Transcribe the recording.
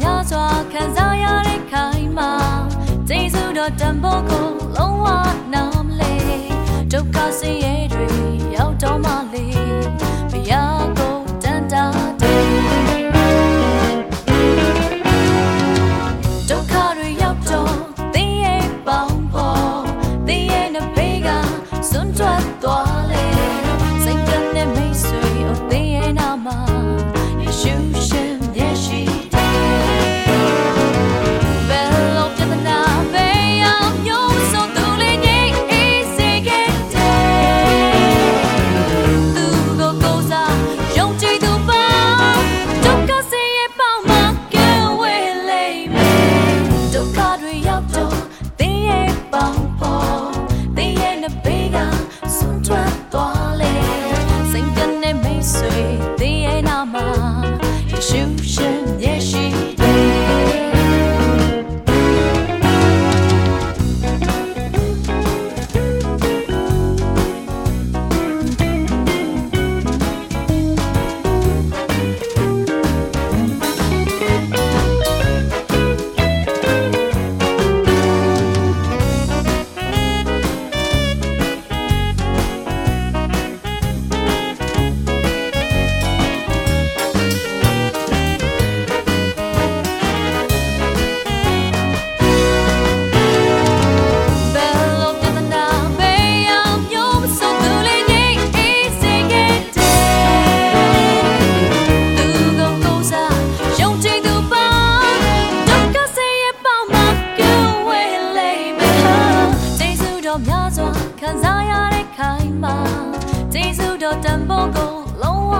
များစွာခံစားရတဲ့ခိုင်မာကျေးဇူးတော်တန်ဖိုးကိုလုံးဝနားမလဲဒုက္ခဆင်းရဲ ဒုက္ခတွေရောက်တော့ စွာခံစားရတဲ့ခိုင်မာကျေးဇူးတော်တန်ဖိုးကိုလုံးဝ